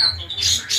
achar bonito.